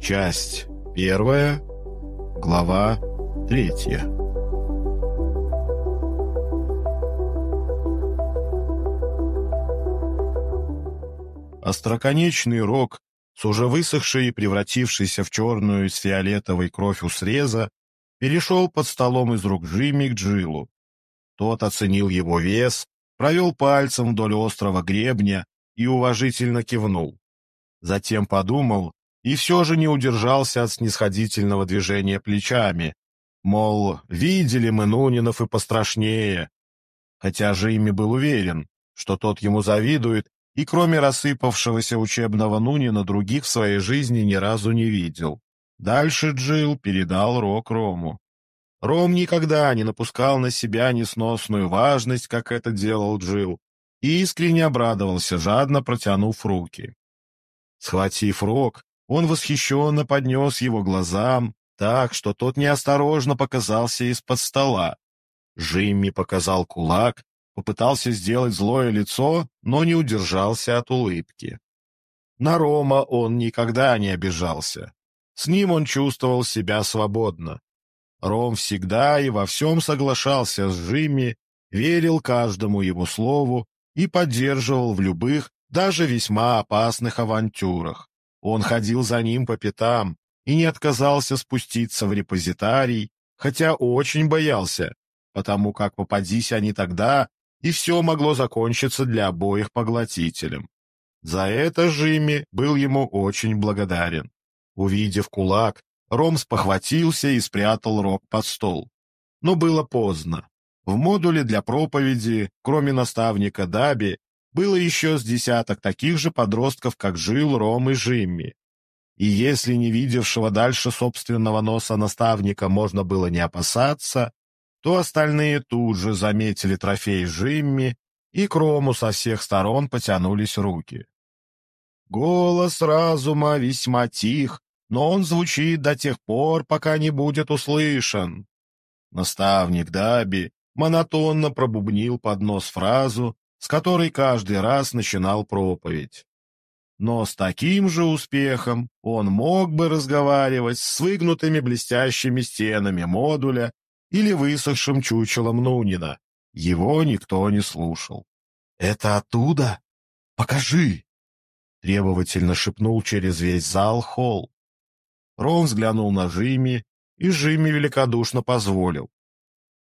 Часть первая, глава третья. Остроконечный рог с уже высохшей и превратившейся в черную с фиолетовой кровь у среза перешел под столом из рук Джимми к Джилу. Тот оценил его вес, провел пальцем вдоль острого гребня и уважительно кивнул. Затем подумал и все же не удержался от снисходительного движения плечами, мол, видели мы Нунинов и пострашнее. Хотя же ими был уверен, что тот ему завидует, и кроме рассыпавшегося учебного Нунина других в своей жизни ни разу не видел. Дальше Джилл передал Рок Рому. Ром никогда не напускал на себя несносную важность, как это делал Джилл, и искренне обрадовался, жадно протянув руки. Схватив Рок, он восхищенно поднес его глазам, так, что тот неосторожно показался из-под стола. Жимми показал кулак, попытался сделать злое лицо, но не удержался от улыбки. На Рома он никогда не обижался. С ним он чувствовал себя свободно. Ром всегда и во всем соглашался с Жимми, верил каждому его слову и поддерживал в любых, даже весьма опасных авантюрах. Он ходил за ним по пятам и не отказался спуститься в репозитарий, хотя очень боялся, потому как попадись они тогда, и все могло закончиться для обоих поглотителем. За это Жимми был ему очень благодарен. Увидев кулак, Ром спохватился и спрятал рог под стол. Но было поздно. В модуле для проповеди, кроме наставника Даби, было еще с десяток таких же подростков, как Жил, Ром и Жимми. И если не видевшего дальше собственного носа наставника можно было не опасаться, то остальные тут же заметили трофей Жимми, и к Рому со всех сторон потянулись руки. Голос разума весьма тих, но он звучит до тех пор, пока не будет услышан. Наставник Даби монотонно пробубнил под нос фразу, с которой каждый раз начинал проповедь. Но с таким же успехом он мог бы разговаривать с выгнутыми блестящими стенами модуля или высохшим чучелом Нунина. Его никто не слушал. «Это оттуда? Покажи!» Требовательно шепнул через весь зал Холл. Рон взглянул на Жими, и Жими великодушно позволил.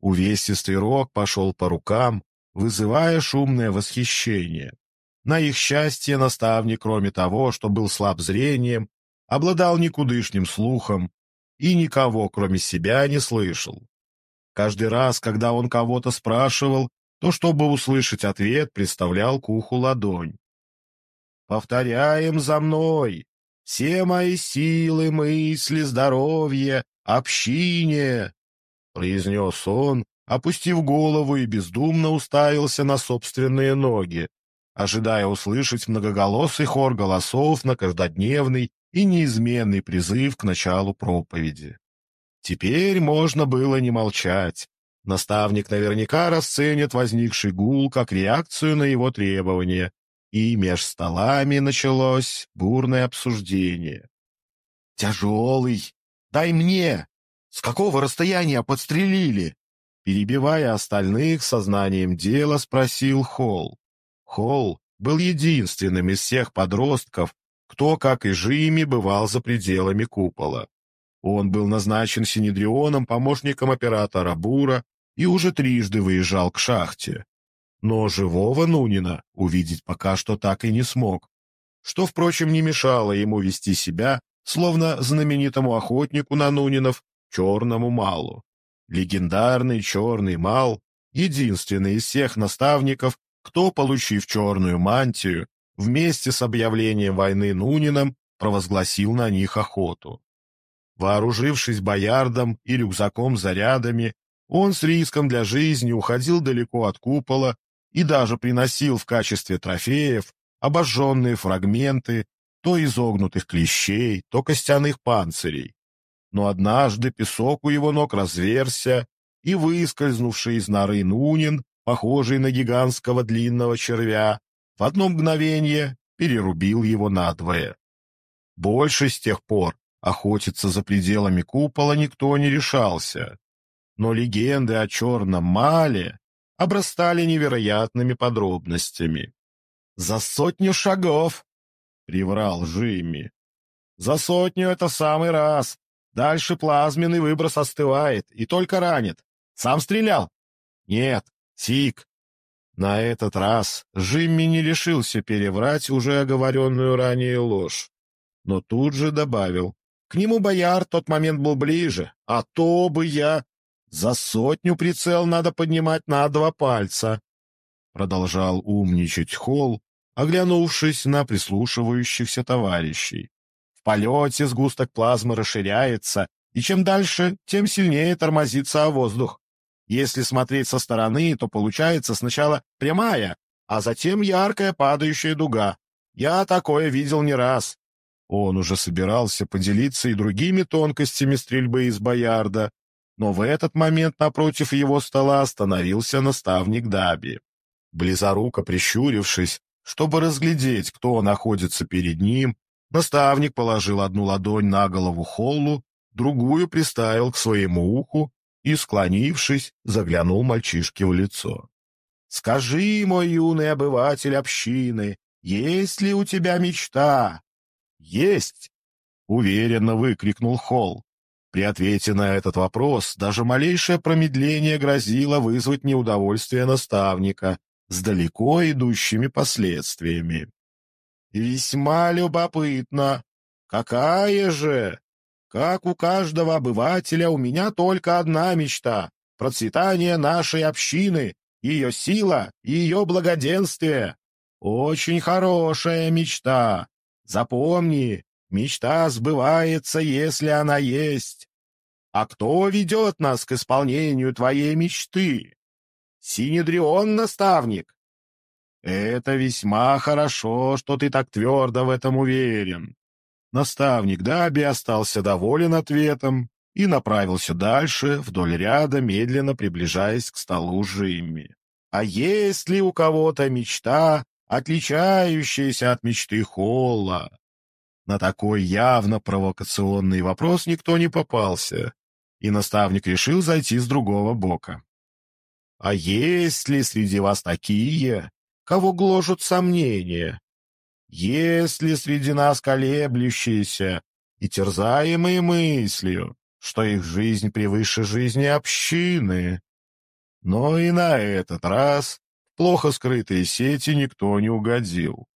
Увесистый рог пошел по рукам, вызывая шумное восхищение. На их счастье наставник, кроме того, что был слаб зрением, обладал никудышным слухом и никого, кроме себя, не слышал. Каждый раз, когда он кого-то спрашивал, то, чтобы услышать ответ, представлял к уху ладонь. «Повторяем за мной! Все мои силы, мысли, здоровье, общине!» — произнес он, опустив голову и бездумно уставился на собственные ноги, ожидая услышать многоголосый хор голосов на каждодневный и неизменный призыв к началу проповеди. Теперь можно было не молчать. Наставник наверняка расценит возникший гул как реакцию на его требования, и меж столами началось бурное обсуждение. «Тяжелый! Дай мне! С какого расстояния подстрелили?» Перебивая остальных сознанием дела, спросил Холл. Холл был единственным из всех подростков, кто, как и Жими, бывал за пределами купола. Он был назначен Синедрионом помощником оператора Бура и уже трижды выезжал к шахте. Но живого Нунина увидеть пока что так и не смог, что, впрочем, не мешало ему вести себя, словно знаменитому охотнику на Нунинов, черному Малу. Легендарный черный Мал — единственный из всех наставников, кто, получив черную мантию, вместе с объявлением войны Нунином провозгласил на них охоту. Вооружившись боярдом и рюкзаком зарядами, он с риском для жизни уходил далеко от купола и даже приносил в качестве трофеев обожженные фрагменты то изогнутых клещей, то костяных панцирей. Но однажды песок у его ног разверся, и выскользнувший из норы Нунин, похожий на гигантского длинного червя, в одно мгновение перерубил его надвое. Больше с тех пор охотиться за пределами купола никто не решался. Но легенды о черном мале обрастали невероятными подробностями. «За сотню шагов!» — приврал Жимми. «За сотню — это самый раз. Дальше плазменный выброс остывает и только ранит. Сам стрелял?» «Нет, Сик». На этот раз Жимми не решился переврать уже оговоренную ранее ложь, но тут же добавил. «К нему бояр тот момент был ближе, а то бы я...» «За сотню прицел надо поднимать на два пальца», — продолжал умничать Холл, оглянувшись на прислушивающихся товарищей. В полете сгусток плазмы расширяется, и чем дальше, тем сильнее тормозится воздух. Если смотреть со стороны, то получается сначала прямая, а затем яркая падающая дуга. Я такое видел не раз. Он уже собирался поделиться и другими тонкостями стрельбы из боярда, но в этот момент напротив его стола остановился наставник Даби. Близоруко прищурившись, чтобы разглядеть, кто находится перед ним, Наставник положил одну ладонь на голову Холлу, другую приставил к своему уху и, склонившись, заглянул мальчишке в лицо. «Скажи, мой юный обыватель общины, есть ли у тебя мечта?» «Есть!» — уверенно выкрикнул Холл. При ответе на этот вопрос даже малейшее промедление грозило вызвать неудовольствие наставника с далеко идущими последствиями. Весьма любопытно. Какая же? Как у каждого обывателя, у меня только одна мечта — процветание нашей общины, ее сила и ее благоденствие. Очень хорошая мечта. Запомни, мечта сбывается, если она есть. А кто ведет нас к исполнению твоей мечты? Синедрион, наставник? Это весьма хорошо, что ты так твердо в этом уверен. Наставник Даби остался доволен ответом и направился дальше, вдоль ряда, медленно приближаясь к столу Жимми. А есть ли у кого-то мечта, отличающаяся от мечты Холла? На такой явно провокационный вопрос никто не попался, и наставник решил зайти с другого бока. А есть ли среди вас такие, кого гложут сомнения. Есть ли среди нас колеблющиеся и терзаемые мыслью, что их жизнь превыше жизни общины? Но и на этот раз плохо скрытые сети никто не угодил.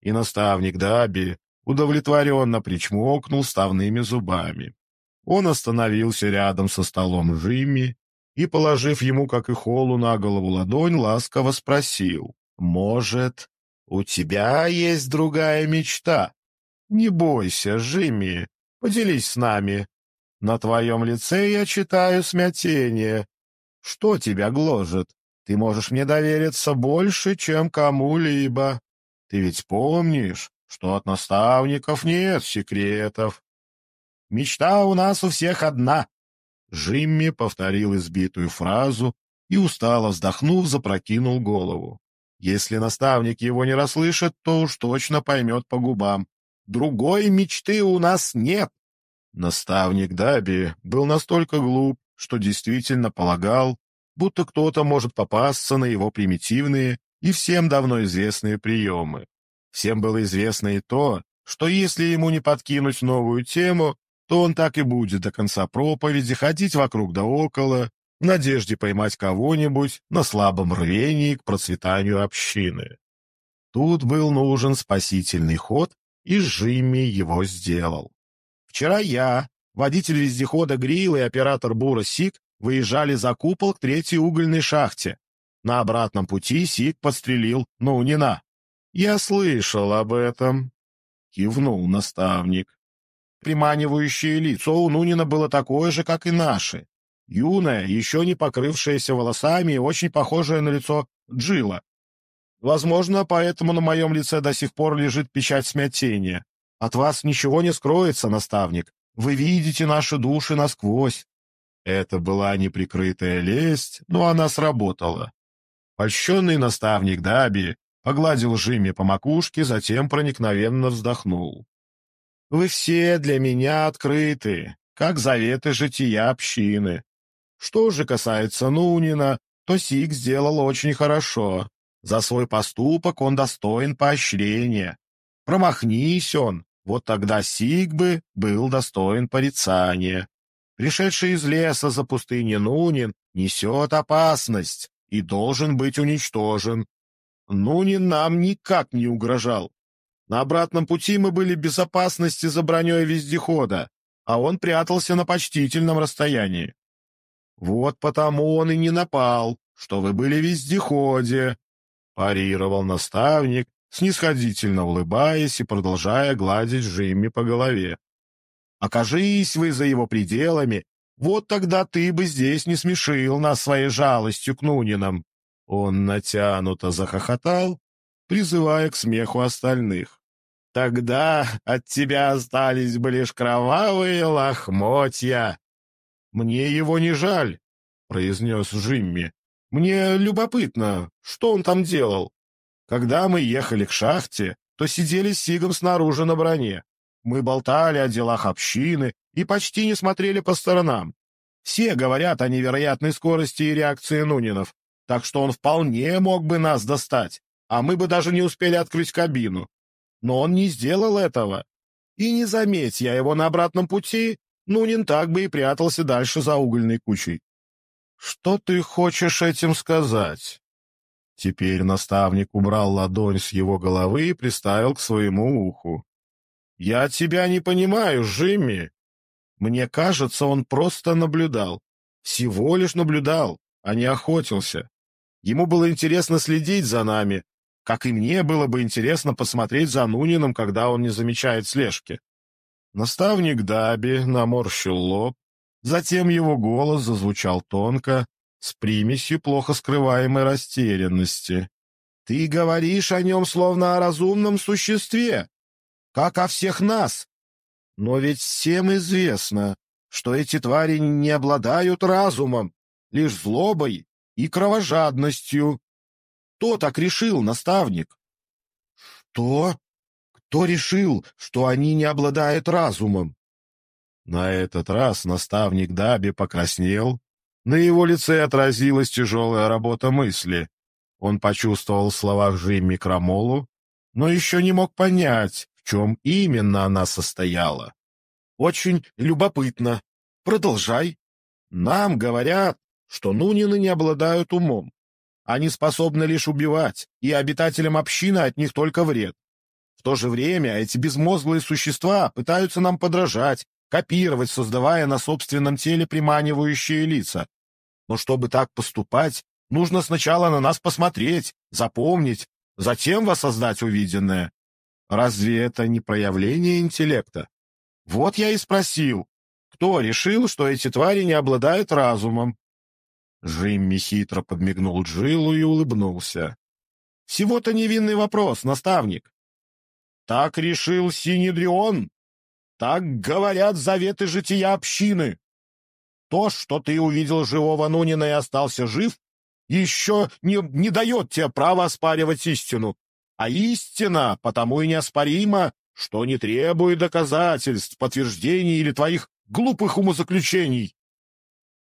И наставник Даби удовлетворенно причмокнул ставными зубами. Он остановился рядом со столом Жимми и, положив ему, как и Холу, на голову ладонь, ласково спросил. Может, у тебя есть другая мечта? Не бойся, Жимми, поделись с нами. На твоем лице я читаю смятение. Что тебя гложет? Ты можешь мне довериться больше, чем кому-либо. Ты ведь помнишь, что от наставников нет секретов. Мечта у нас у всех одна. Жимми повторил избитую фразу и, устало вздохнув, запрокинул голову. Если наставник его не расслышит, то уж точно поймет по губам. Другой мечты у нас нет. Наставник Даби был настолько глуп, что действительно полагал, будто кто-то может попасться на его примитивные и всем давно известные приемы. Всем было известно и то, что если ему не подкинуть новую тему, то он так и будет до конца проповеди ходить вокруг да около, в надежде поймать кого-нибудь на слабом рвении к процветанию общины. Тут был нужен спасительный ход, и Жимми его сделал. Вчера я, водитель вездехода Грил и оператор Бура Сик выезжали за купол к третьей угольной шахте. На обратном пути Сик подстрелил Нунина. «Я слышал об этом», — кивнул наставник. Приманивающее лицо у Нунина было такое же, как и наше. Юная, еще не покрывшаяся волосами и очень похожая на лицо Джила. Возможно, поэтому на моем лице до сих пор лежит печать смятения. От вас ничего не скроется, наставник. Вы видите наши души насквозь. Это была неприкрытая лесть, но она сработала. Польщенный наставник Даби погладил Жимми по макушке, затем проникновенно вздохнул. «Вы все для меня открыты, как заветы жития общины. Что же касается Нунина, то Сик сделал очень хорошо. За свой поступок он достоин поощрения. Промахнись он, вот тогда Сик бы был достоин порицания. Пришедший из леса за пустыней Нунин несет опасность и должен быть уничтожен. Нунин нам никак не угрожал. На обратном пути мы были в безопасности за броней вездехода, а он прятался на почтительном расстоянии. Вот потому он и не напал, что вы были в вездеходе, — парировал наставник, снисходительно улыбаясь и продолжая гладить Жимми по голове. Окажись вы за его пределами, вот тогда ты бы здесь не смешил нас своей жалостью к Нунинам. Он натянуто захохотал, призывая к смеху остальных. Тогда от тебя остались бы лишь кровавые лохмотья. Мне его не жаль, — произнес Жимми. Мне любопытно, что он там делал. Когда мы ехали к шахте, то сидели с Сигом снаружи на броне. Мы болтали о делах общины и почти не смотрели по сторонам. Все говорят о невероятной скорости и реакции Нунинов, так что он вполне мог бы нас достать, а мы бы даже не успели открыть кабину. Но он не сделал этого. И не заметь я его на обратном пути, Нунин так бы и прятался дальше за угольной кучей. Что ты хочешь этим сказать? Теперь наставник убрал ладонь с его головы и приставил к своему уху. «Я тебя не понимаю, Жимми. Мне кажется, он просто наблюдал. Всего лишь наблюдал, а не охотился. Ему было интересно следить за нами, как и мне было бы интересно посмотреть за Нунином, когда он не замечает слежки. Наставник Даби наморщил лоб, затем его голос зазвучал тонко, с примесью плохо скрываемой растерянности. «Ты говоришь о нем словно о разумном существе как о всех нас. Но ведь всем известно, что эти твари не обладают разумом, лишь злобой и кровожадностью. Кто так решил, наставник? Что? Кто решил, что они не обладают разумом? На этот раз наставник Даби покраснел. На его лице отразилась тяжелая работа мысли. Он почувствовал в словах Жимми Крамолу, но еще не мог понять, чем именно она состояла. Очень любопытно. Продолжай. Нам говорят, что Нунины не обладают умом. Они способны лишь убивать, и обитателям общины от них только вред. В то же время эти безмозглые существа пытаются нам подражать, копировать, создавая на собственном теле приманивающие лица. Но чтобы так поступать, нужно сначала на нас посмотреть, запомнить, затем воссоздать увиденное. Разве это не проявление интеллекта? Вот я и спросил, кто решил, что эти твари не обладают разумом? Жимми хитро подмигнул Джилу и улыбнулся. Всего-то невинный вопрос, наставник. Так решил Синедрион. Так говорят заветы жития общины. То, что ты увидел живого Нунина и остался жив, еще не, не дает тебе права оспаривать истину. А истина потому и неоспорима, что не требует доказательств, подтверждений или твоих глупых умозаключений.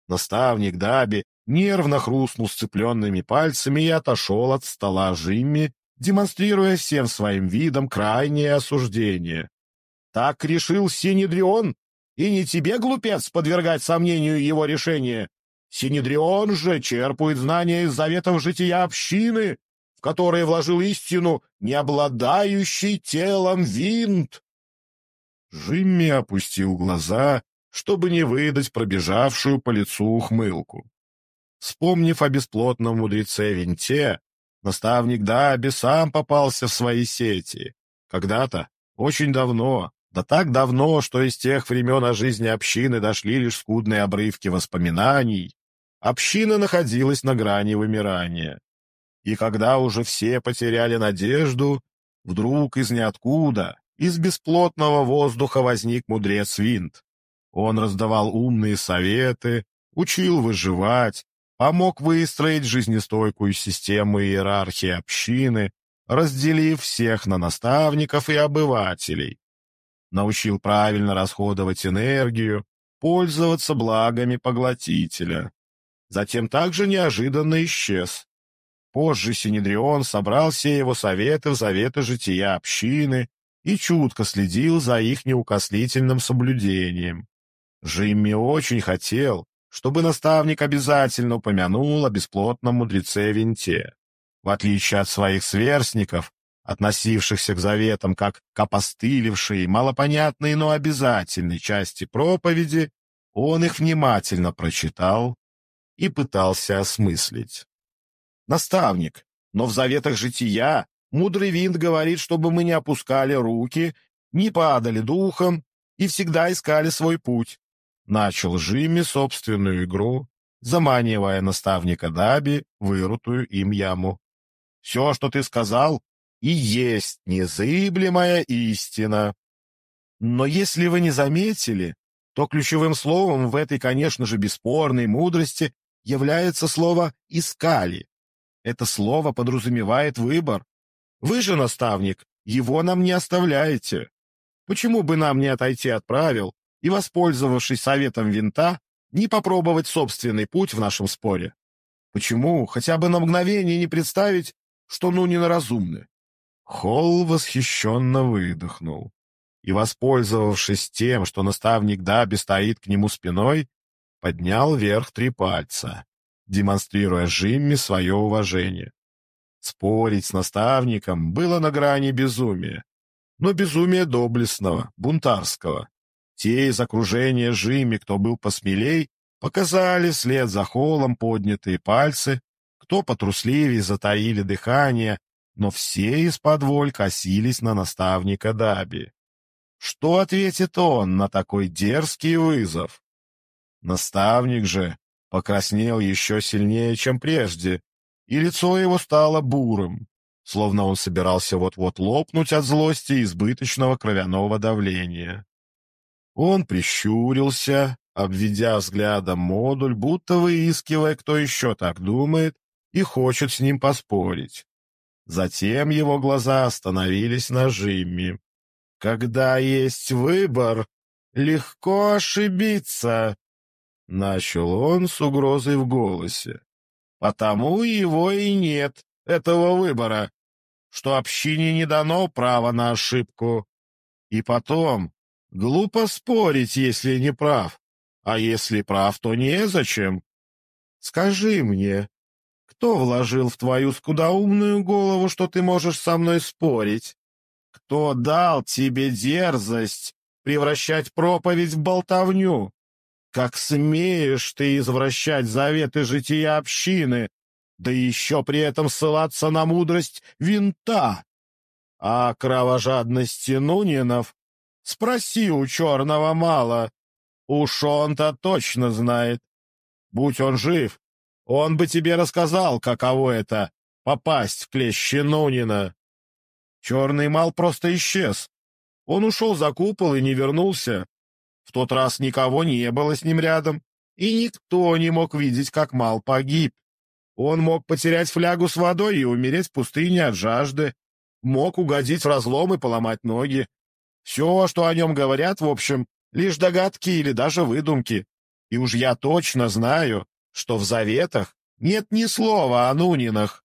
Наставник Даби нервно хрустнул сцепленными пальцами и отошел от стола Жимми, демонстрируя всем своим видом крайнее осуждение. Так решил Синедрион, и не тебе, глупец, подвергать сомнению его решение. Синедрион же черпает знания из заветов жития общины, в которое вложил истину, не обладающий телом винт. Жимми опустил глаза, чтобы не выдать пробежавшую по лицу ухмылку. Вспомнив о бесплотном мудреце Винте, наставник Даби сам попался в свои сети. Когда-то, очень давно, да так давно, что из тех времен о жизни общины дошли лишь скудные обрывки воспоминаний, община находилась на грани вымирания. И когда уже все потеряли надежду, вдруг из ниоткуда, из бесплотного воздуха возник мудрец Винт. Он раздавал умные советы, учил выживать, помог выстроить жизнестойкую систему иерархии общины, разделив всех на наставников и обывателей. Научил правильно расходовать энергию, пользоваться благами поглотителя. Затем также неожиданно исчез. Позже Синедрион собрал все его советы в заветы жития общины и чутко следил за их неукослительным соблюдением. Жимми очень хотел, чтобы наставник обязательно упомянул о бесплотном мудреце Винте. В отличие от своих сверстников, относившихся к заветам как к опостылевшей, малопонятной, но обязательной части проповеди, он их внимательно прочитал и пытался осмыслить. «Наставник, но в заветах жития мудрый винт говорит, чтобы мы не опускали руки, не падали духом и всегда искали свой путь. Начал Жимми собственную игру, заманивая наставника Даби в вырутую им яму. «Все, что ты сказал, и есть незыблемая истина. Но если вы не заметили, то ключевым словом в этой, конечно же, бесспорной мудрости является слово «искали». Это слово подразумевает выбор. Вы же, наставник, его нам не оставляете. Почему бы нам не отойти от правил и, воспользовавшись советом винта, не попробовать собственный путь в нашем споре? Почему хотя бы на мгновение не представить, что ну не разумны? Холл восхищенно выдохнул и, воспользовавшись тем, что наставник Даби стоит к нему спиной, поднял вверх три пальца, демонстрируя Жимми свое уважение. Спорить с наставником было на грани безумия, но безумия доблестного, бунтарского. Те из окружения Жими, кто был посмелей, показали вслед за холлом поднятые пальцы, кто потрусливее затаили дыхание, но все из-под воль косились на наставника Даби. Что ответит он на такой дерзкий вызов? Наставник же покраснел еще сильнее, чем прежде, и лицо его стало бурым, словно он собирался вот-вот лопнуть от злости и избыточного кровяного давления. Он прищурился, обведя взглядом модуль, будто выискивая, кто еще так думает и хочет с ним поспорить. Затем его глаза остановились на Жимми. «Когда есть выбор, легко ошибиться», — начал он с угрозой в голосе. «Потому его и нет, этого выбора, что общине не дано права на ошибку. И потом, Глупо спорить, если не прав. А если прав, то незачем. Скажи мне, кто вложил в твою скудоумную голову, что ты можешь со мной спорить? Кто дал тебе дерзость превращать проповедь в болтовню? Как смеешь ты извращать заветы жития общины, да еще при этом ссылаться на мудрость винта? А кровожадности Нунинов Спроси у черного мало. Уж он-то точно знает. Будь он жив, он бы тебе рассказал, каково это — попасть в клещи Нунина. Черный мал просто исчез. Он ушел за купол и не вернулся. В тот раз никого не было с ним рядом, и никто не мог видеть, как мал погиб. Он мог потерять флягу с водой и умереть в пустыне от жажды, мог угодить в разлом и поломать ноги. Все, что о нем говорят, в общем, лишь догадки или даже выдумки. И уж я точно знаю, что в заветах нет ни слова о Нунинах.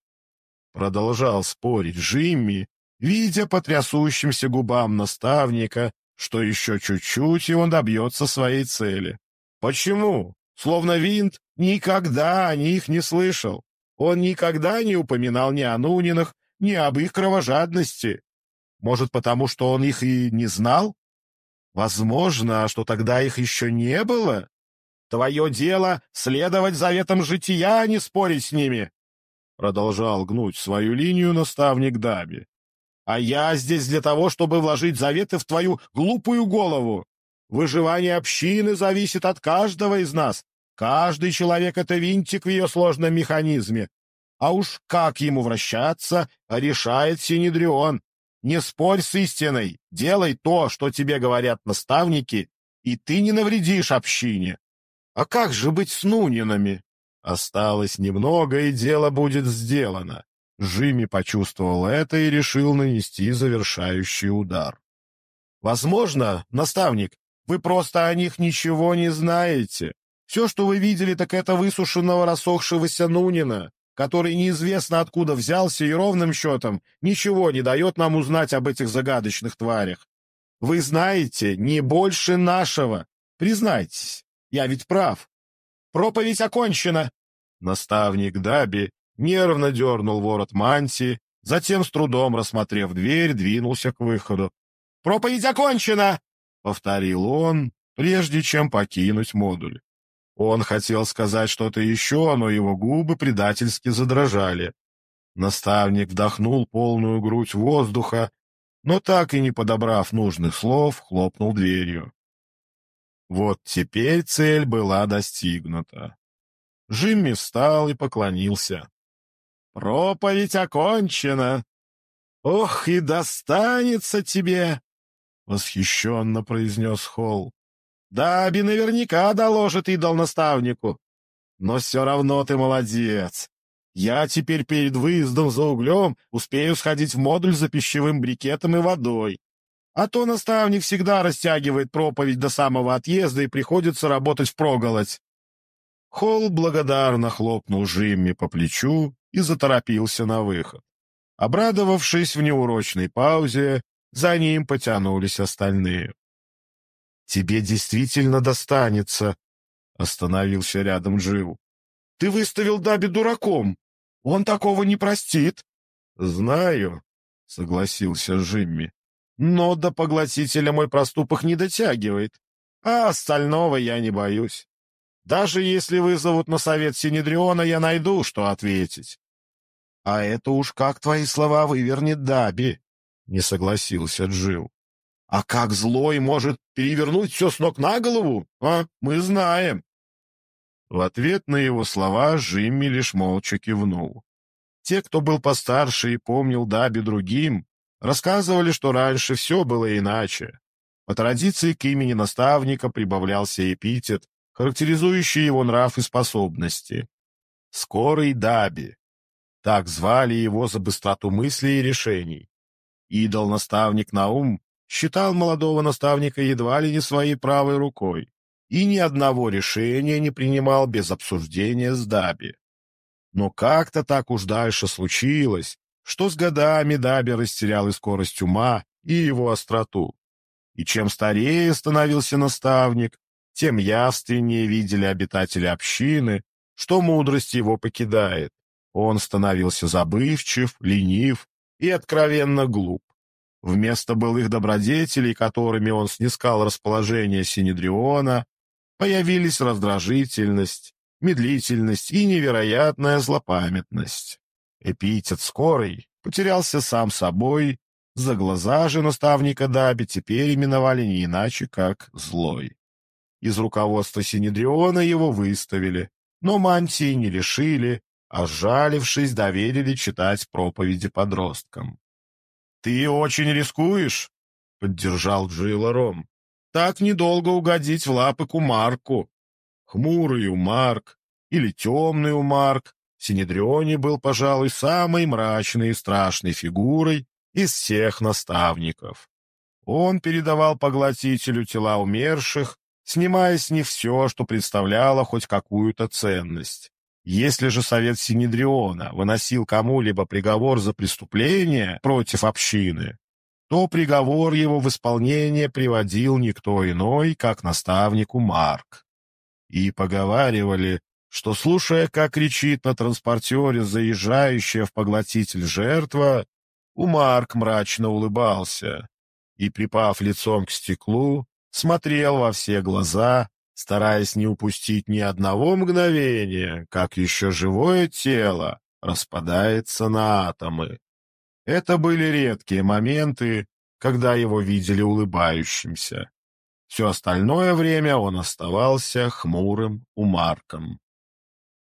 Продолжал спорить Жимми, видя по трясущимся губам наставника, что еще чуть-чуть, и он добьется своей цели. Почему? Словно Винт никогда о них не слышал. Он никогда не упоминал ни о Нунинах, ни об их кровожадности. Может, потому что он их и не знал? Возможно, что тогда их еще не было? Твое дело — следовать заветам жития, а не спорить с ними. Продолжал гнуть свою линию наставник Даби. А я здесь для того, чтобы вложить заветы в твою глупую голову. Выживание общины зависит от каждого из нас. Каждый человек — это винтик в ее сложном механизме. А уж как ему вращаться, решает Синедрион. Не спорь с истиной, делай то, что тебе говорят наставники, и ты не навредишь общине. А как же быть с Нунинами? Осталось немного, и дело будет сделано. Жими почувствовал это и решил нанести завершающий удар. «Возможно, наставник, вы просто о них ничего не знаете. Все, что вы видели, так это высушенного рассохшегося Нунина, который неизвестно откуда взялся и ровным счетом ничего не дает нам узнать об этих загадочных тварях. Вы знаете не больше нашего. Признайтесь, я ведь прав. Проповедь окончена. Наставник Даби нервно дернул ворот мантии, затем, с трудом рассмотрев дверь, двинулся к выходу. «Проповедь окончена!» — повторил он, прежде чем покинуть модуль. Он хотел сказать что-то еще, но его губы предательски задрожали. Наставник вдохнул полную грудь воздуха, но так и не подобрав нужных слов, хлопнул дверью. Вот теперь цель была достигнута. Джимми встал и поклонился. «Проповедь окончена! Ох, и достанется тебе!» — восхищенно произнес Холл. Даби наверняка доложит идол-наставнику. Но все равно ты молодец. Я теперь перед выездом за углем успею сходить в модуль за пищевым брикетом и водой. А то наставник всегда растягивает проповедь до самого отъезда и приходится работать впроголодь. Холл благодарно хлопнул Жимми по плечу и заторопился на выход. Обрадовавшись в неурочной паузе, за ним потянулись остальные. Тебе действительно достанется, — остановился рядом Джил. — Ты выставил Даби дураком. Он такого не простит. — Знаю, — согласился Жимми. — Но до поглотителя мой проступок не дотягивает, а остального я не боюсь. Даже если вызовут на совет Синедриона, я найду, что ответить. — А это уж как твои слова вывернет Даби, — не согласился Джил. А как злой может перевернуть все с ног на голову, а? Мы знаем. В ответ на его слова Жимми лишь молча кивнул. Те, кто был постарше и помнил Даби другим, рассказывали, что раньше все было иначе. По традиции к имени наставника прибавлялся эпитет, характеризующий его нрав и способности. «Скорый Даби». Так звали его за быстроту мыслей и решений. Идол-наставник Наум считал молодого наставника едва ли не своей правой рукой и ни одного решения не принимал без обсуждения с Даби. Но как-то так уж дальше случилось, что с годами Даби растерял и скорость ума, и его остроту. И чем старее становился наставник, тем явственнее видели обитатели общины, что мудрость его покидает. Он становился забывчив, ленив и откровенно глуп. Вместо былых добродетелей, которыми он снискал расположение Синедриона, появились раздражительность, медлительность и невероятная злопамятность. Эпитет «скорый» потерялся сам собой, за глаза же наставника Даби теперь именовали не иначе, как «злой». Из руководства Синедриона его выставили, но мантии не лишили, а, сжалившись, доверили читать проповеди подросткам. «Ты очень рискуешь», — поддержал Джилла Ром. «Так недолго угодить в лапы Кумарку». Хмурый Умарк или темный Умарк Синедрионе был, пожалуй, самой мрачной и страшной фигурой из всех наставников. Он передавал поглотителю тела умерших, снимая с них все, что представляло хоть какую-то ценность. Если же Совет Синедриона выносил кому-либо приговор за преступление против общины, то приговор его в исполнение приводил никто иной, как наставнику Марк. И поговаривали, что, слушая, как кричит на транспортере заезжающая в поглотитель жертва, у Марк мрачно улыбался и, припав лицом к стеклу, смотрел во все глаза, стараясь не упустить ни одного мгновения, как еще живое тело распадается на атомы. Это были редкие моменты, когда его видели улыбающимся. Все остальное время он оставался хмурым умарком.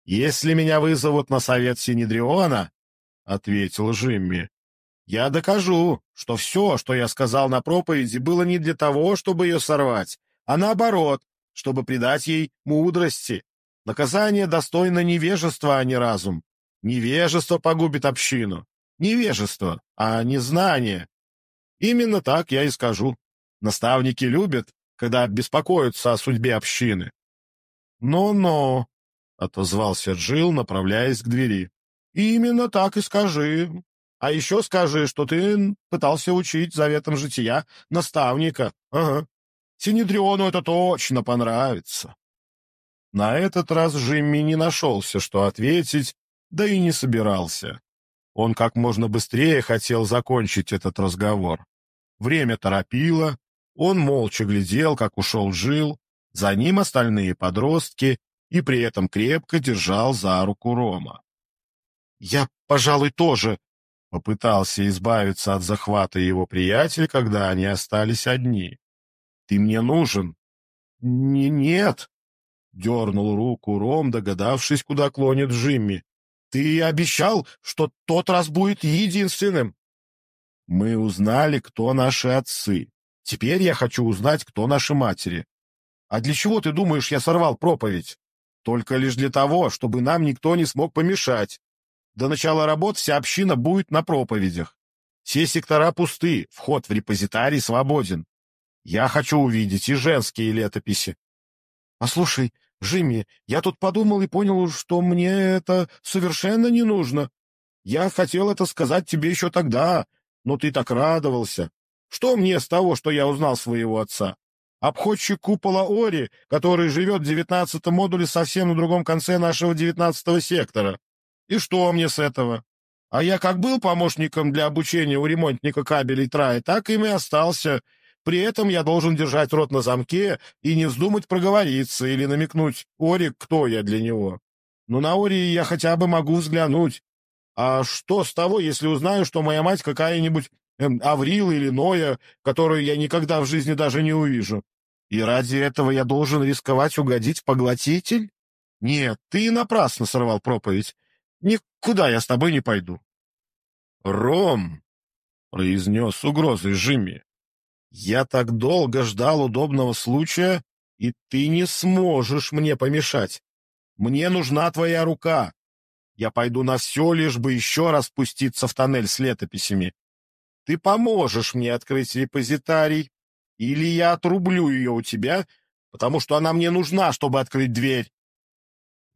«Если меня вызовут на совет Синедриона, — ответил Жимми, — я докажу, что все, что я сказал на проповеди, было не для того, чтобы ее сорвать, а наоборот, чтобы придать ей мудрости. Наказание достойно невежества, а не разум. Невежество погубит общину. Невежество, а не знание. Именно так я и скажу. Наставники любят, когда беспокоятся о судьбе общины. «Но-но», — отозвался Джил, направляясь к двери. «Именно так и скажи. А еще скажи, что ты пытался учить заветом жития наставника. Ага. Синедриону это точно понравится». На этот раз Джимми не нашелся, что ответить, да и не собирался. Он как можно быстрее хотел закончить этот разговор. Время торопило, он молча глядел, как ушел Жил, за ним остальные подростки, и при этом крепко держал за руку Рома. «Я, пожалуй, тоже», — попытался избавиться от захвата его приятель, когда они остались одни. «Ты мне нужен?» Не «Нет», — дернул руку Ром, догадавшись, куда клонит Джимми. «Ты обещал, что тот раз будет единственным». «Мы узнали, кто наши отцы. Теперь я хочу узнать, кто наши матери. А для чего, ты думаешь, я сорвал проповедь? Только лишь для того, чтобы нам никто не смог помешать. До начала работ вся община будет на проповедях. Все сектора пусты, вход в репозитарий свободен. Я хочу увидеть и женские летописи. — Послушай, Жимми, я тут подумал и понял, что мне это совершенно не нужно. Я хотел это сказать тебе еще тогда, но ты так радовался. Что мне с того, что я узнал своего отца? Обходчик купола Ори, который живет в девятнадцатом модуле совсем на другом конце нашего девятнадцатого сектора. И что мне с этого? А я как был помощником для обучения у ремонтника кабелей Трая, так им и остался. При этом я должен держать рот на замке и не вздумать проговориться или намекнуть Ори, кто я для него. Но на Ори я хотя бы могу взглянуть. А что с того, если узнаю, что моя мать какая-нибудь эм, Аврил или Ноя, которую я никогда в жизни даже не увижу? И ради этого я должен рисковать угодить поглотитель? Нет, ты напрасно сорвал проповедь. Никуда я с тобой не пойду. Ром, — произнес угрозой Жимми, — я так долго ждал удобного случая, и ты не сможешь мне помешать. Мне нужна твоя рука. Я пойду на все, лишь бы еще раз спуститься в тоннель с летописями. Ты поможешь мне открыть репозитарий, или я отрублю ее у тебя, потому что она мне нужна, чтобы открыть дверь.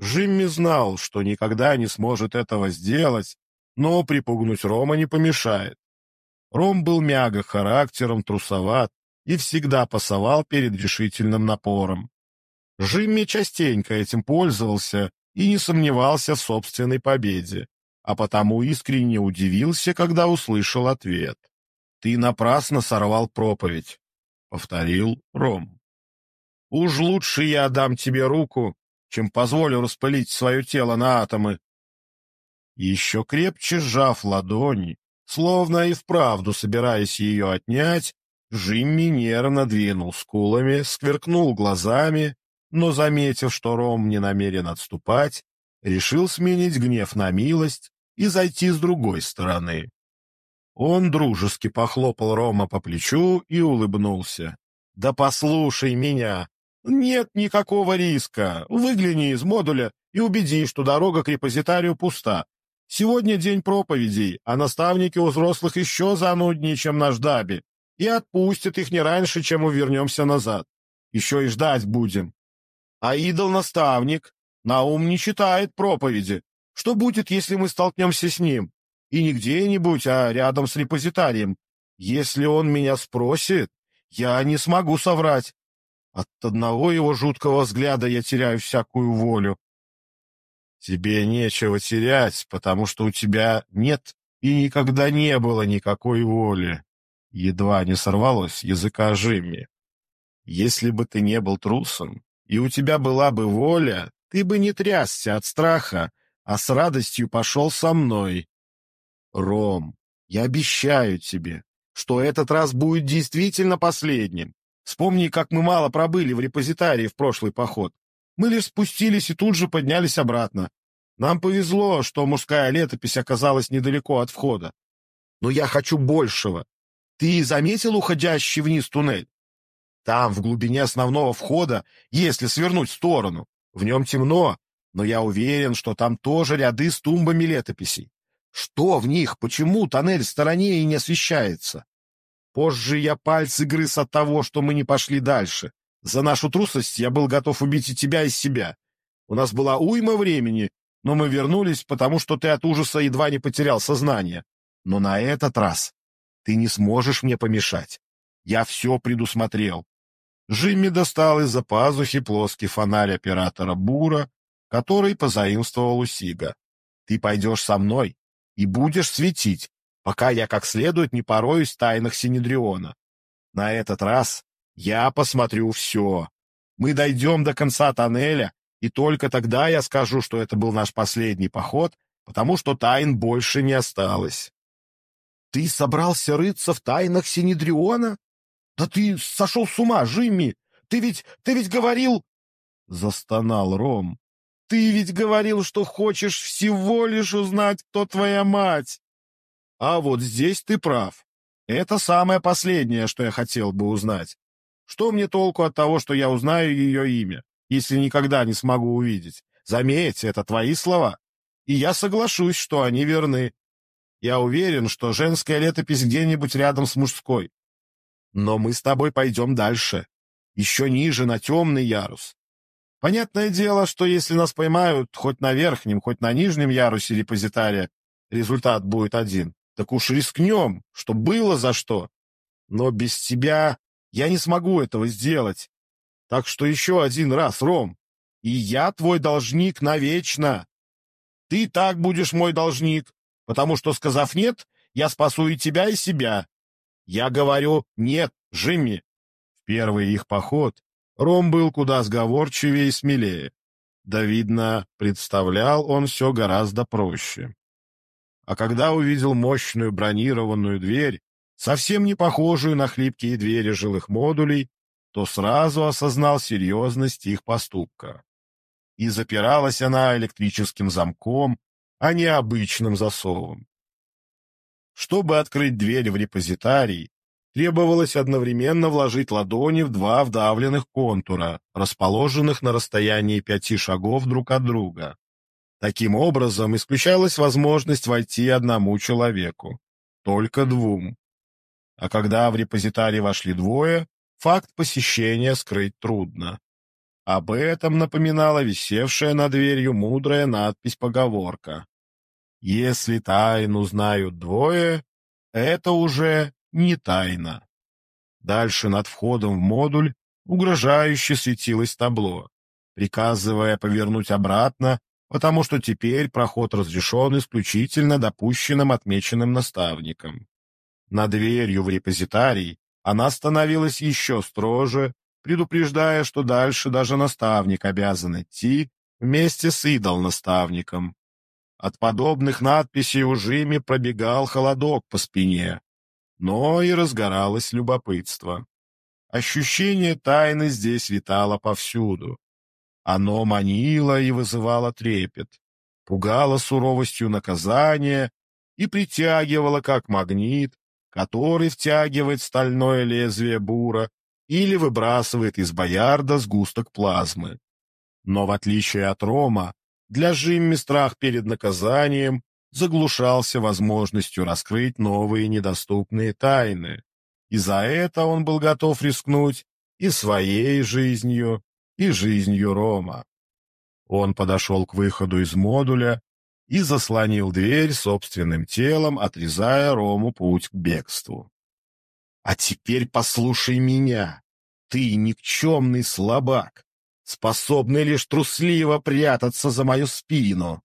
Джимми знал, что никогда не сможет этого сделать, но припугнуть Рома не помешает. Ром был мяго характером, трусоват и всегда пасовал перед решительным напором. Джимми частенько этим пользовался и не сомневался в собственной победе, а потому искренне удивился, когда услышал ответ. «Ты напрасно сорвал проповедь», — повторил Ром. «Уж лучше я дам тебе руку, чем позволю распылить свое тело на атомы. Еще крепче сжав ладони, словно и вправду собираясь ее отнять, Жимми нервно двинул скулами, скверкнул глазами, но, заметив, что Ром не намерен отступать, решил сменить гнев на милость и зайти с другой стороны. Он дружески похлопал Рома по плечу и улыбнулся. «Да послушай меня! Нет никакого риска. Выгляни из модуля и убедись, что дорога к репозитарию пуста. Сегодня день проповедей, а наставники у взрослых еще зануднее, чем наш Даби, и отпустят их не раньше, чем мы вернемся назад. Еще и ждать будем. А идол-наставник на ум не читает проповеди. Что будет, если мы столкнемся с ним? И не где-нибудь, а рядом с репозитарием. Если он меня спросит, я не смогу соврать. От одного его жуткого взгляда я теряю всякую волю. Тебе нечего терять, потому что у тебя нет и никогда не было никакой воли. Едва не сорвалось языка Жимми. Если бы ты не был трусом, и у тебя была бы воля, ты бы не трясся от страха, а с радостью пошел со мной. Ром, я обещаю тебе, что этот раз будет действительно последним. Вспомни, как мы мало пробыли в репозитарии в прошлый поход. Мы лишь спустились и тут же поднялись обратно. Нам повезло, что мужская летопись оказалась недалеко от входа. Но я хочу большего. Ты заметил уходящий вниз туннель? Там, в глубине основного входа, если свернуть в сторону, в нем темно, но я уверен, что там тоже ряды с тумбами летописей. Что в них? Почему тоннель в стороне и не освещается? Позже я пальцы грыз от того, что мы не пошли дальше. За нашу трусость я был готов убить и тебя, и себя. У нас была уйма времени, но мы вернулись, потому что ты от ужаса едва не потерял сознание. Но на этот раз ты не сможешь мне помешать. Я все предусмотрел. Джимми достал из-за пазухи плоский фонарь оператора Бура, который позаимствовал у Сига. Ты пойдешь со мной и будешь светить, пока я как следует не пороюсь в тайнах Синедриона. На этот раз я посмотрю все. Мы дойдем до конца тоннеля, и только тогда я скажу, что это был наш последний поход, потому что тайн больше не осталось. Ты собрался рыться в тайнах Синедриона? Да ты сошел с ума, Жимми! Ты ведь, ты ведь говорил... Застонал Ром. Ты ведь говорил, что хочешь всего лишь узнать, кто твоя мать. А вот здесь ты прав. Это самое последнее, что я хотел бы узнать. Что мне толку от того, что я узнаю ее имя, если никогда не смогу увидеть? Заметь, это твои слова. И я соглашусь, что они верны. Я уверен, что женская летопись где-нибудь рядом с мужской. Но мы с тобой пойдем дальше, еще ниже, на темный ярус. Понятное дело, что если нас поймают хоть на верхнем, хоть на нижнем ярусе репозитария, результат будет один. Так уж рискнем, что было за что. Но без тебя я не смогу этого сделать. Так что еще один раз, Ром, и я твой должник навечно. Ты так будешь мой должник, потому что, сказав «нет», я спасу и тебя, и себя. Я говорю «нет», Джимми. В первый их поход Ром был куда сговорчивее и смелее. Да, видно, представлял он все гораздо проще. А когда увидел мощную бронированную дверь, совсем не похожую на хлипкие двери жилых модулей, то сразу осознал серьезность их поступка. И запиралась она электрическим замком, а не обычным засовом. Чтобы открыть дверь в репозитарий, требовалось одновременно вложить ладони в два вдавленных контура, расположенных на расстоянии пяти шагов друг от друга. Таким образом, исключалась возможность войти одному человеку, только двум. А когда в репозитарий вошли двое, факт посещения скрыть трудно. Об этом напоминала висевшая над дверью мудрая надпись-поговорка. Если тайну знают двое, это уже не тайна. Дальше над входом в модуль угрожающе светилось табло, приказывая повернуть обратно, потому что теперь проход разрешен исключительно допущенным отмеченным наставником. На дверью в репозитарий она становилась еще строже, предупреждая, что дальше даже наставник обязан идти вместе с идол-наставником. От подобных надписей у Жими пробегал холодок по спине, но и разгоралось любопытство. Ощущение тайны здесь витало повсюду. Оно манило и вызывало трепет, пугало суровостью наказания и притягивало, как магнит, который втягивает стальное лезвие бура или выбрасывает из боярда сгусток плазмы. Но в отличие от Рома, для Жимми страх перед наказанием заглушался возможностью раскрыть новые недоступные тайны, и за это он был готов рискнуть и своей жизнью, и жизнью Рома. Он подошел к выходу из модуля и заслонил дверь собственным телом, отрезая Рому путь к бегству. «А теперь послушай меня, ты никчемный слабак, способный лишь трусливо прятаться за мою спину.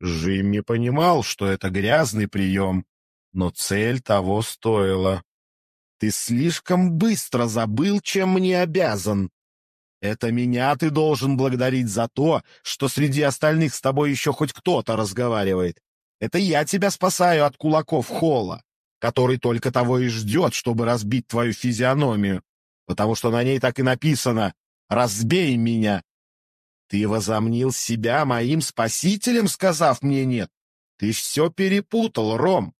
Жимми понимал, что это грязный прием, но цель того стоила. Ты слишком быстро забыл, чем мне обязан. Это меня ты должен благодарить за то, что среди остальных с тобой еще хоть кто-то разговаривает. Это я тебя спасаю от кулаков Холла, который только того и ждет, чтобы разбить твою физиономию, потому что на ней так и написано Разбей меня!» «Ты возомнил себя моим спасителем, сказав мне нет? Ты все перепутал, Ром.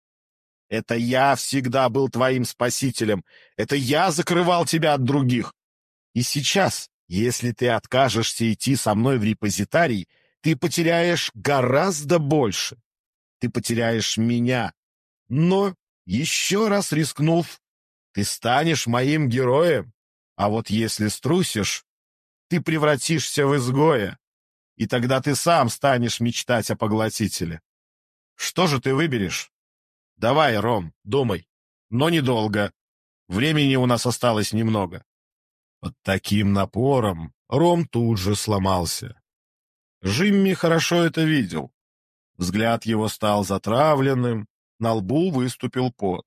Это я всегда был твоим спасителем. Это я закрывал тебя от других. И сейчас, если ты откажешься идти со мной в репозитарий, ты потеряешь гораздо больше. Ты потеряешь меня. Но, еще раз рискнув, ты станешь моим героем. А вот если струсишь, ты превратишься в изгоя, и тогда ты сам станешь мечтать о поглотителе. Что же ты выберешь? Давай, Ром, думай, но недолго. Времени у нас осталось немного. Под таким напором Ром тут же сломался. Жимми хорошо это видел. Взгляд его стал затравленным, на лбу выступил пот.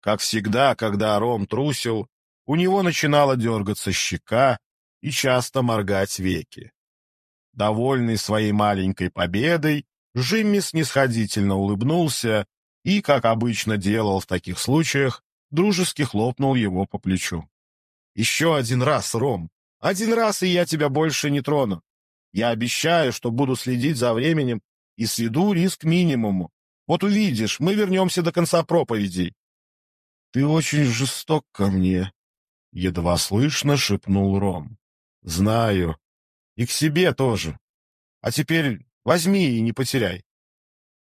Как всегда, когда Ром трусил, у него начинала дергаться щека и часто моргать веки. Довольный своей маленькой победой, Жимми снисходительно улыбнулся и, как обычно делал в таких случаях, дружески хлопнул его по плечу. «Еще один раз, Ром! Один раз, и я тебя больше не трону. Я обещаю, что буду следить за временем и сведу риск минимуму. Вот увидишь, мы вернемся до конца проповедей». «Ты очень жесток ко мне», — едва слышно шепнул Ром. «Знаю. И к себе тоже. А теперь возьми и не потеряй».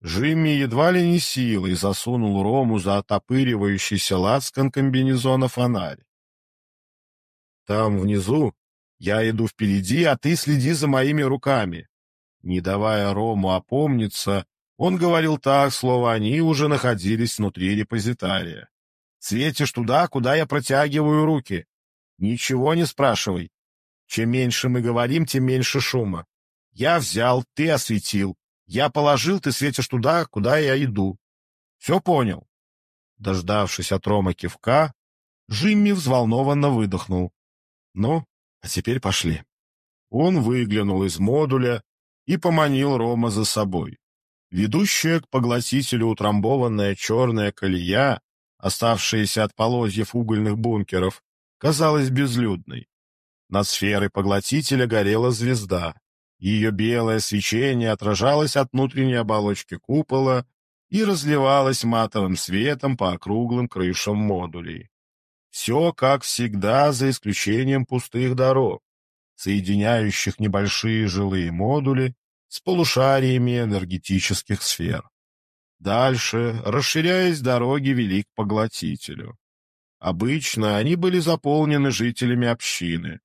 Жимми едва ли не силой засунул Рому за отопыривающийся лацкан комбинезона фонарь. «Там внизу я иду впереди, а ты следи за моими руками». Не давая Рому опомниться, он говорил так, словно они уже находились внутри репозитария. «Светишь туда, куда я протягиваю руки. Ничего не спрашивай. Чем меньше мы говорим, тем меньше шума. Я взял, ты осветил. Я положил, ты светишь туда, куда я иду. Все понял?» Дождавшись от Рома кивка, Жимми взволнованно выдохнул. «Ну, а теперь пошли». Он выглянул из модуля и поманил Рома за собой. Ведущая к поглотителю утрамбованная черная колея, оставшаяся от полозьев угольных бункеров, казалась безлюдной. Над сферой поглотителя горела звезда. Ее белое свечение отражалось от внутренней оболочки купола и разливалось матовым светом по округлым крышам модулей. Все, как всегда, за исключением пустых дорог, соединяющих небольшие жилые модули с полушариями энергетических сфер. Дальше, расширяясь, дороги вели к поглотителю. Обычно они были заполнены жителями общины.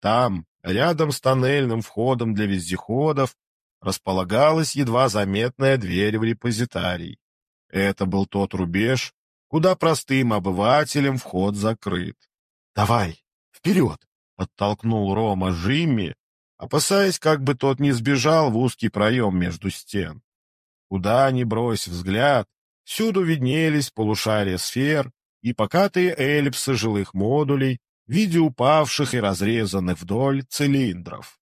Там, рядом с тоннельным входом для вездеходов, располагалась едва заметная дверь в репозитарий. Это был тот рубеж, куда простым обывателям вход закрыт. — Давай, вперед! — подтолкнул Рома Жимми, опасаясь, как бы тот не сбежал в узкий проем между стен. Куда ни брось взгляд, всюду виднелись полушария сфер и покатые эллипсы жилых модулей в виде упавших и разрезанных вдоль цилиндров.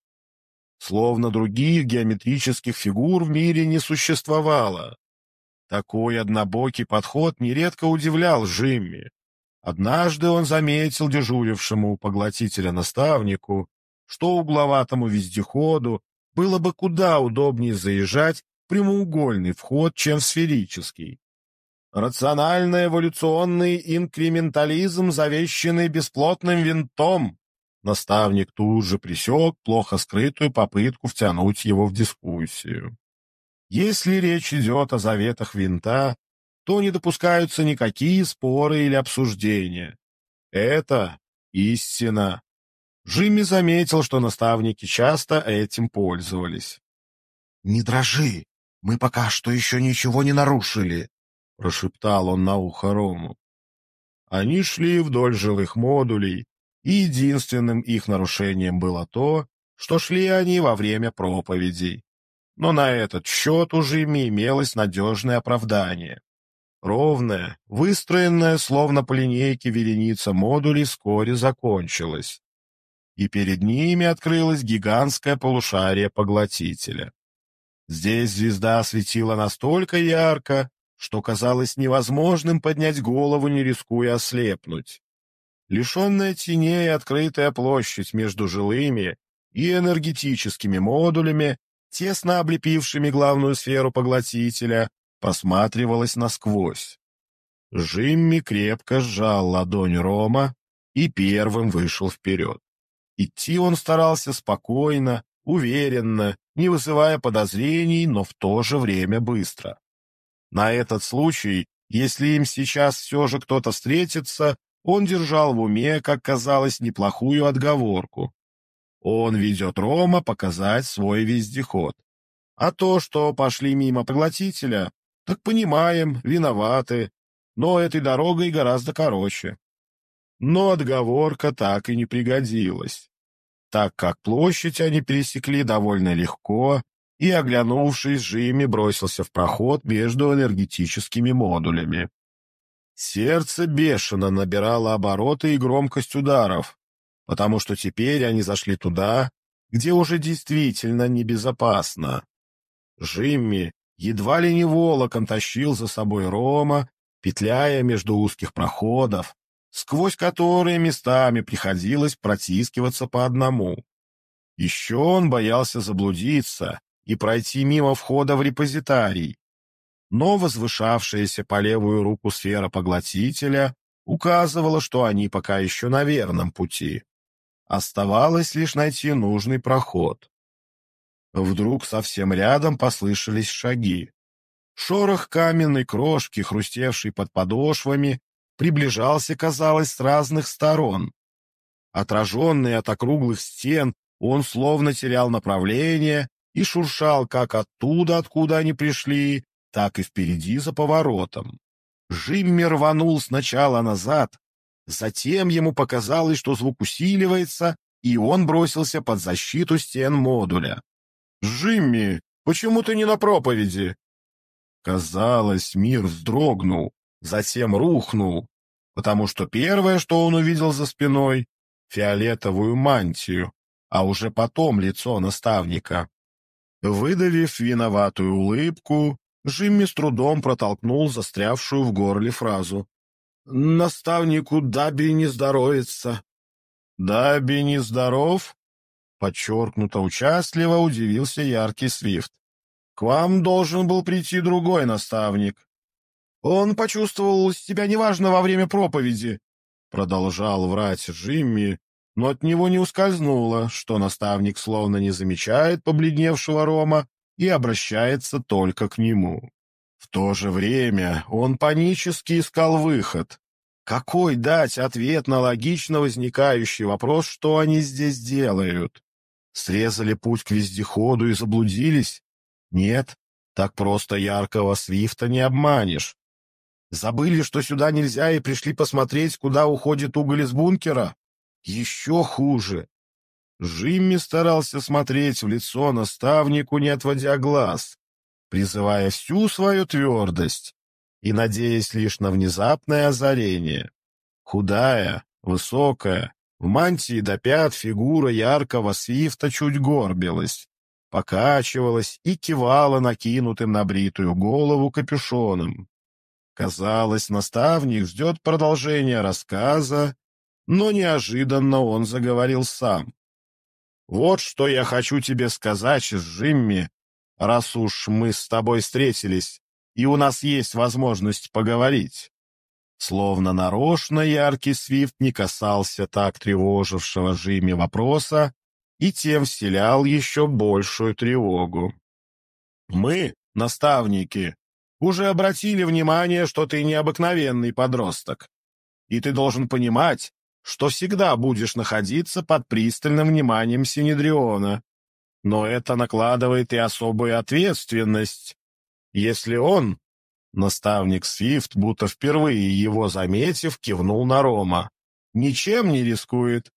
Словно других геометрических фигур в мире не существовало, такой однобокий подход нередко удивлял Жимми. Однажды он заметил дежурившему у поглотителя наставнику, что угловатому вездеходу было бы куда удобнее заезжать в прямоугольный вход, чем в сферический. Рационально-эволюционный инкрементализм, завещанный бесплотным винтом. Наставник тут же пресек плохо скрытую попытку втянуть его в дискуссию. Если речь идет о заветах винта, то не допускаются никакие споры или обсуждения. Это истина. Джимми заметил, что наставники часто этим пользовались. — Не дрожи, мы пока что еще ничего не нарушили, — прошептал он на ухо Рому. Они шли вдоль жилых модулей, и единственным их нарушением было то, что шли они во время проповедей но на этот счет у Жими имелось надежное оправдание. Ровная, выстроенная словно по линейке вереница модулей вскоре закончилась, и перед ними открылось гигантское полушарие поглотителя. Здесь звезда светила настолько ярко, что казалось невозможным поднять голову, не рискуя ослепнуть. Лишенная теней открытая площадь между жилыми и энергетическими модулями тесно облепившими главную сферу поглотителя, просматривалась насквозь. Жимми крепко сжал ладонь Рома и первым вышел вперед. Идти он старался спокойно, уверенно, не вызывая подозрений, но в то же время быстро. На этот случай, если им сейчас все же кто-то встретится, он держал в уме, как казалось, неплохую отговорку. Он ведет Рома показать свой вездеход. А то, что пошли мимо поглотителя, так понимаем, виноваты, но этой дорогой гораздо короче. Но отговорка так и не пригодилась, так как площадь они пересекли довольно легко, и, оглянувшись, Жими бросился в проход между энергетическими модулями. Сердце бешено набирало обороты и громкость ударов, потому что теперь они зашли туда, где уже действительно небезопасно. Жимми едва ли не волоком тащил за собой Рома, петляя между узких проходов, сквозь которые местами приходилось протискиваться по одному. Еще он боялся заблудиться и пройти мимо входа в репозитарий. Но возвышавшаяся по левую руку сфера поглотителя указывала, что они пока еще на верном пути. Оставалось лишь найти нужный проход. Вдруг совсем рядом послышались шаги. Шорох каменной крошки, хрустевшей под подошвами, приближался, казалось, с разных сторон. Отраженный от округлых стен, он словно терял направление и шуршал как оттуда, откуда они пришли, так и впереди за поворотом. Жимми рванул сначала назад, затем ему показалось, что звук усиливается, и он бросился под защиту стен модуля. «Жимми, почему ты не на проповеди?» Казалось, мир вздрогнул, затем рухнул, потому что первое, что он увидел за спиной — фиолетовую мантию, а уже потом лицо наставника. Выдавив виноватую улыбку, Жимми с трудом протолкнул застрявшую в горле фразу. «Наставнику Даби не здоровится». «Даби не здоров?» Подчеркнуто участливо удивился яркий Свифт. «К вам должен был прийти другой наставник». «Он почувствовал себя неважно во время проповеди», — продолжал врать Жимми, но от него не ускользнуло, что наставник словно не замечает побледневшего Рома и обращается только к нему. То же время он панически искал выход. Какой дать ответ на логично возникающий вопрос, что они здесь делают? Срезали путь к вездеходу и заблудились? Нет, так просто яркого свифта не обманешь. Забыли, что сюда нельзя, и пришли посмотреть, куда уходит уголь из бункера? Еще хуже. Жимми старался смотреть в лицо наставнику, не отводя глаз, призывая всю свою твердость и надеясь лишь на внезапное озарение. Худая, высокая, в мантии до пят фигура яркого свифта чуть горбилась, покачивалась и кивала накинутым на бритую голову капюшоном. Казалось, наставник ждет продолжения рассказа но неожиданно он заговорил сам. «Вот что я хочу тебе сказать, Джимми, раз уж мы с тобой встретились, и у нас есть возможность поговорить». Словно нарочно яркий свифт не касался так тревожившего Джимми вопроса и тем вселял еще большую тревогу. «Мы, наставники, уже обратили внимание, что ты необыкновенный подросток, и ты должен понимать, что всегда будешь находиться под пристальным вниманием Синедриона. Но это накладывает и особую ответственность. Если он, наставник Свифт, будто впервые его заметив, кивнул на Рома, ничем не рискует,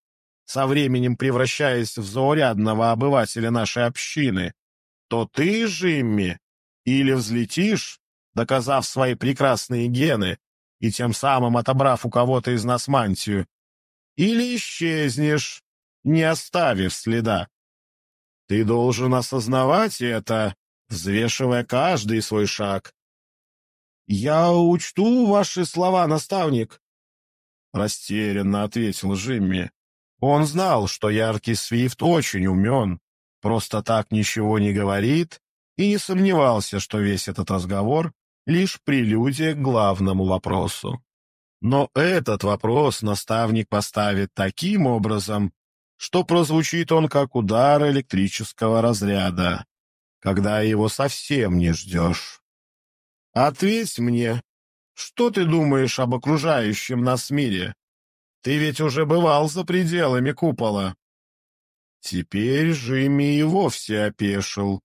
со временем превращаясь в заурядного обывателя нашей общины, то ты, Жимми, или взлетишь, доказав свои прекрасные гены и тем самым отобрав у кого-то из нас мантию, или исчезнешь, не оставив следа. Ты должен осознавать это, взвешивая каждый свой шаг. «Я учту ваши слова, наставник», — растерянно ответил Джимми. Он знал, что яркий Свифт очень умен, просто так ничего не говорит, и не сомневался, что весь этот разговор — лишь прелюдия к главному вопросу. Но этот вопрос наставник поставит таким образом, что прозвучит он как удар электрического разряда, когда его совсем не ждешь. Ответь мне, что ты думаешь об окружающем нас мире? Ты ведь уже бывал за пределами купола. Теперь Жимми и вовсе опешил.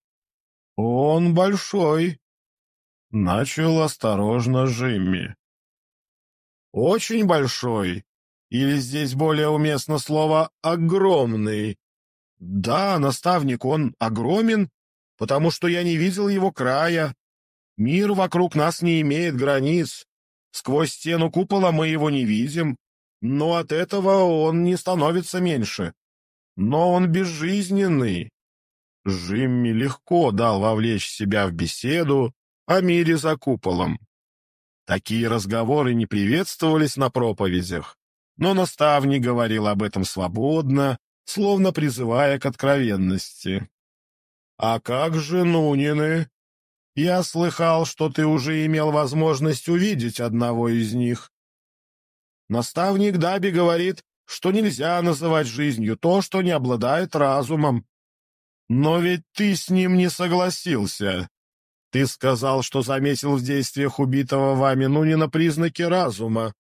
Он большой. Начал осторожно Жимми. Очень большой. Или здесь более уместно слово «огромный». Да, наставник, он огромен, потому что я не видел его края. Мир вокруг нас не имеет границ. Сквозь стену купола мы его не видим, но от этого он не становится меньше. Но он безжизненный. Жимми легко дал вовлечь себя в беседу о мире за куполом. Такие разговоры не приветствовались на проповедях, но наставник говорил об этом свободно, словно призывая к откровенности. «А как же Нунины? Я слыхал, что ты уже имел возможность увидеть одного из них. Наставник Даби говорит, что нельзя называть жизнью то, что не обладает разумом. Но ведь ты с ним не согласился. Ты сказал, что заметил в действиях убитого вами Нунина признаки разума.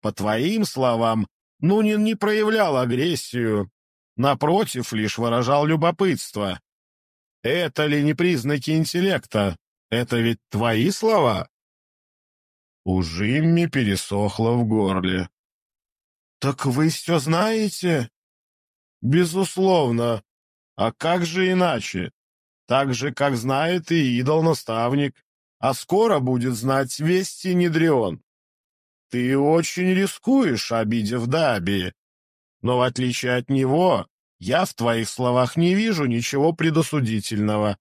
По твоим словам, Нунин не проявлял агрессию, напротив, лишь выражал любопытство. Это ли не признаки интеллекта? Это ведь твои слова? У Жимми пересохло в горле. «Так вы все знаете?» «Безусловно. А как же иначе? Так же, как знает и идол-наставник. А скоро будет знать весь Синедрион. Ты очень рискуешь, обидев Даби. Но в отличие от него, я в твоих словах не вижу ничего предосудительного.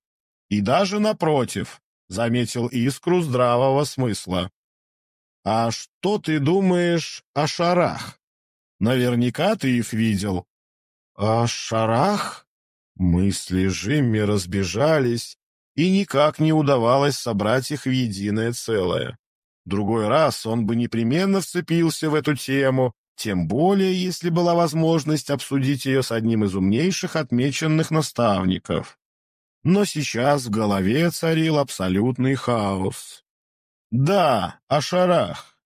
И даже напротив, заметил искру здравого смысла. А что ты думаешь о шарах? Наверняка ты их видел. О шарах? Мысли Жимми разбежались, и никак не удавалось собрать их в единое целое. Другой раз он бы непременно вцепился в эту тему, тем более, если была возможность обсудить ее с одним из умнейших отмеченных наставников. Но сейчас в голове царил абсолютный хаос. Да, о шарах.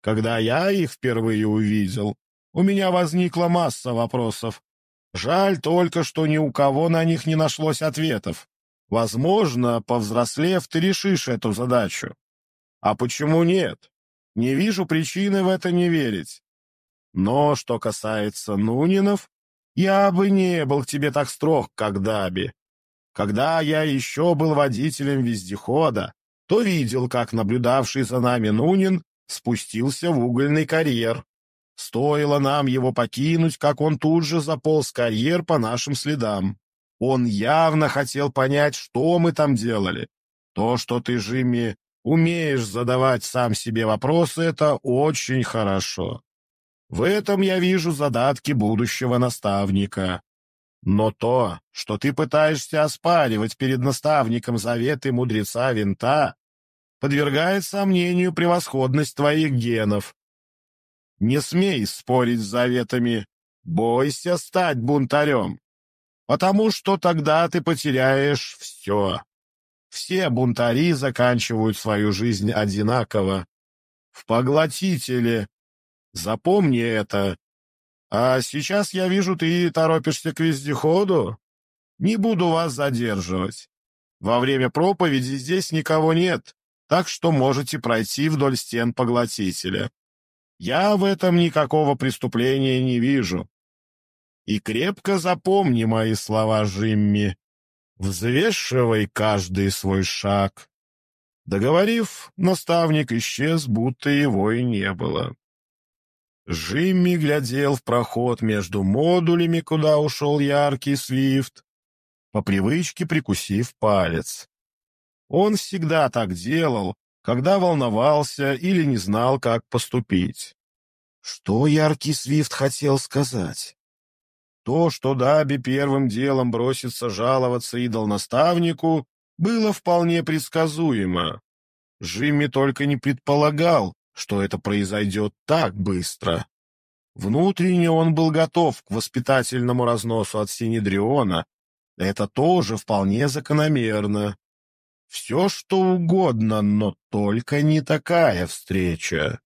Когда я их впервые увидел, у меня возникла масса вопросов. Жаль только, что ни у кого на них не нашлось ответов. Возможно, повзрослев, ты решишь эту задачу. А почему нет? Не вижу причины в это не верить. Но что касается Нунинов, я бы не был к тебе так строг, как Даби. Когда я еще был водителем вездехода, то видел, как наблюдавший за нами Нунин спустился в угольный карьер. Стоило нам его покинуть, как он тут же заполз карьер по нашим следам. Он явно хотел понять, что мы там делали. То, что ты, Жимми, умеешь задавать сам себе вопросы, это очень хорошо. В этом я вижу задатки будущего наставника. Но то, что ты пытаешься оспаривать перед наставником заветы мудреца винта, подвергает сомнению превосходность твоих генов. Не смей спорить с заветами, бойся стать бунтарем, потому что тогда ты потеряешь все. Все бунтари заканчивают свою жизнь одинаково. В поглотителе. Запомни это. А сейчас я вижу, ты торопишься к вездеходу. Не буду вас задерживать. Во время проповеди здесь никого нет, так что можете пройти вдоль стен поглотителя. Я в этом никакого преступления не вижу. И крепко запомни мои слова, Жимми. Взвешивай каждый свой шаг. Договорив, наставник исчез, будто его и не было. Жимми глядел в проход между модулями, куда ушел яркий свифт, по привычке прикусив палец. Он всегда так делал, когда волновался или не знал, как поступить. Что яркий свифт хотел сказать? То, что Даби первым делом бросится жаловаться идол-наставнику, было вполне предсказуемо. Жимми только не предполагал, что это произойдет так быстро. Внутренне он был готов к воспитательному разносу от Синедриона. Это тоже вполне закономерно. Все, что угодно, но только не такая встреча.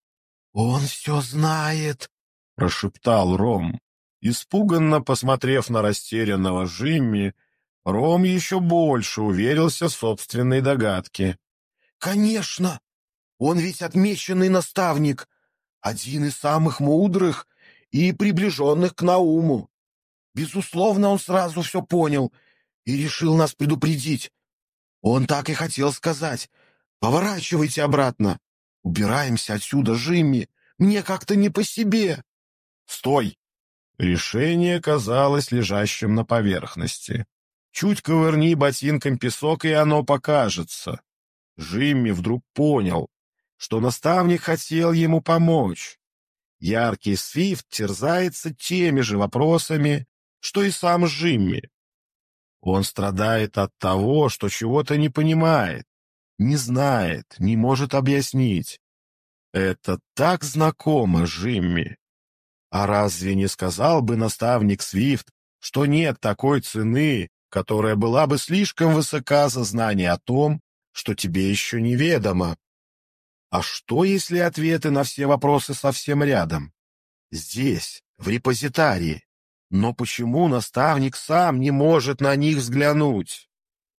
«Он все знает», — прошептал Ром. Испуганно посмотрев на растерянного Жимми, Ром еще больше уверился в собственной догадке. «Конечно! Он ведь отмеченный наставник, один из самых мудрых и приближенных к Науму. Безусловно, он сразу все понял и решил нас предупредить. Он так и хотел сказать. Поворачивайте обратно. Убираемся отсюда, Жимми. Мне как-то не по себе. Стой! Решение казалось лежащим на поверхности. Чуть ковырни ботинком песок, и оно покажется. Жимми вдруг понял, что наставник хотел ему помочь. Яркий Свифт терзается теми же вопросами, что и сам Жимми. Он страдает от того, что чего-то не понимает, не знает, не может объяснить. Это так знакомо Жимми. А разве не сказал бы наставник Свифт, что нет такой цены, которая была бы слишком высока за знание о том, что тебе еще неведомо? А что, если ответы на все вопросы совсем рядом? Здесь, в репозитарии. Но почему наставник сам не может на них взглянуть?